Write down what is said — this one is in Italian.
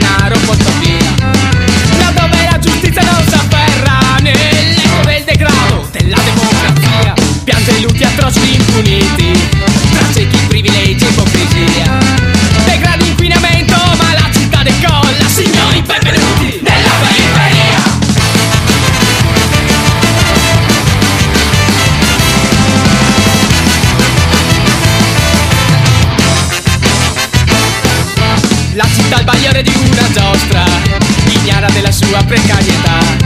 denaro porto via. La dove la giustizia non si afferra nell'eco del degrado della democrazia Piante i lutti atroci impuniti Tra ciechi privilegi e ipocrisia. Degrado inquinamento ma la città decolla Signori benvenuti nella periferia. La città al bagliore di nostra, ignara della sua precarietà.